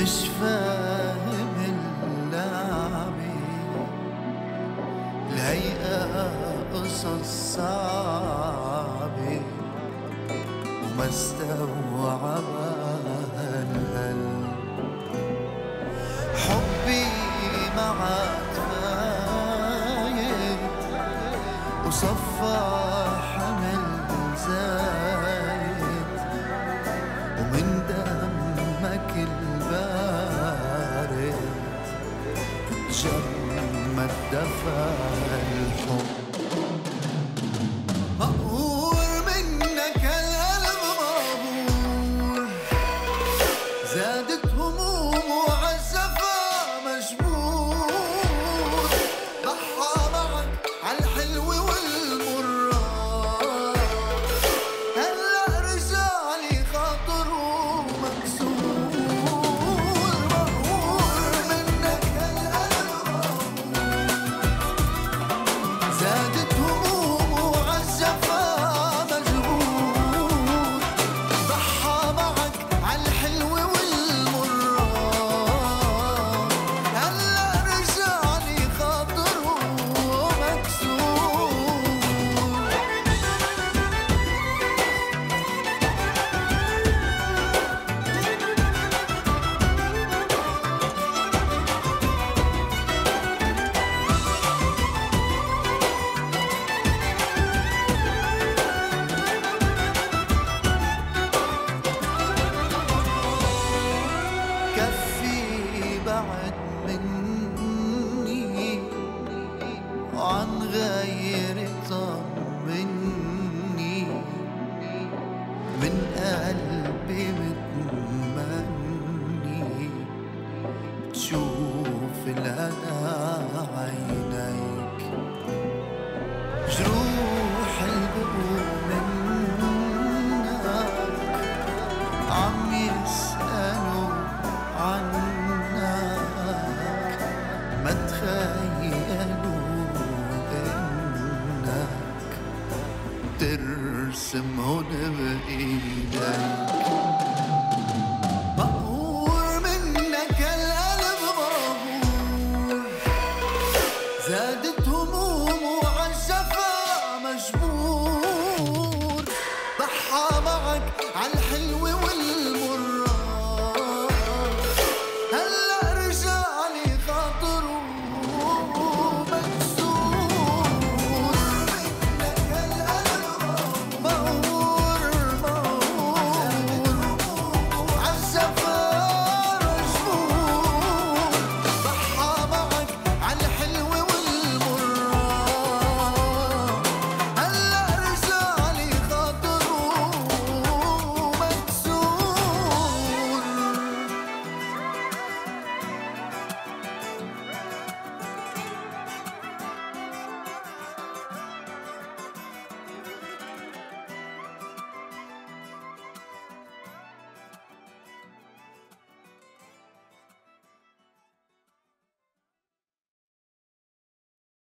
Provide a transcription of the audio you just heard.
مش فاهم اللعبة الهيئة قصص صعبة وما استوعبها القلب حبي معك فايت وصفى جمد دفى الحب. عن غير طمني. من قلبي متمني تشوف الهنا الرسم هنا بإيدك مقهور منك القلب مقهور زادت هموم وعالشفا مجبور